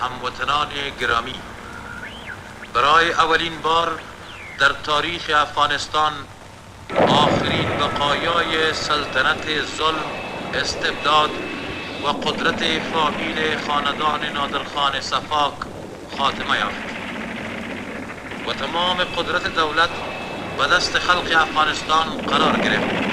هموطنان گرامی برای اولین بار در تاریخ افغانستان آخرین بقایای سلطنت ظلم استبداد و قدرت فامیل خاندان نادرخان صفاک خاتمه یافت. و تمام قدرت دولت به دست خلق افغانستان قرار گرفت.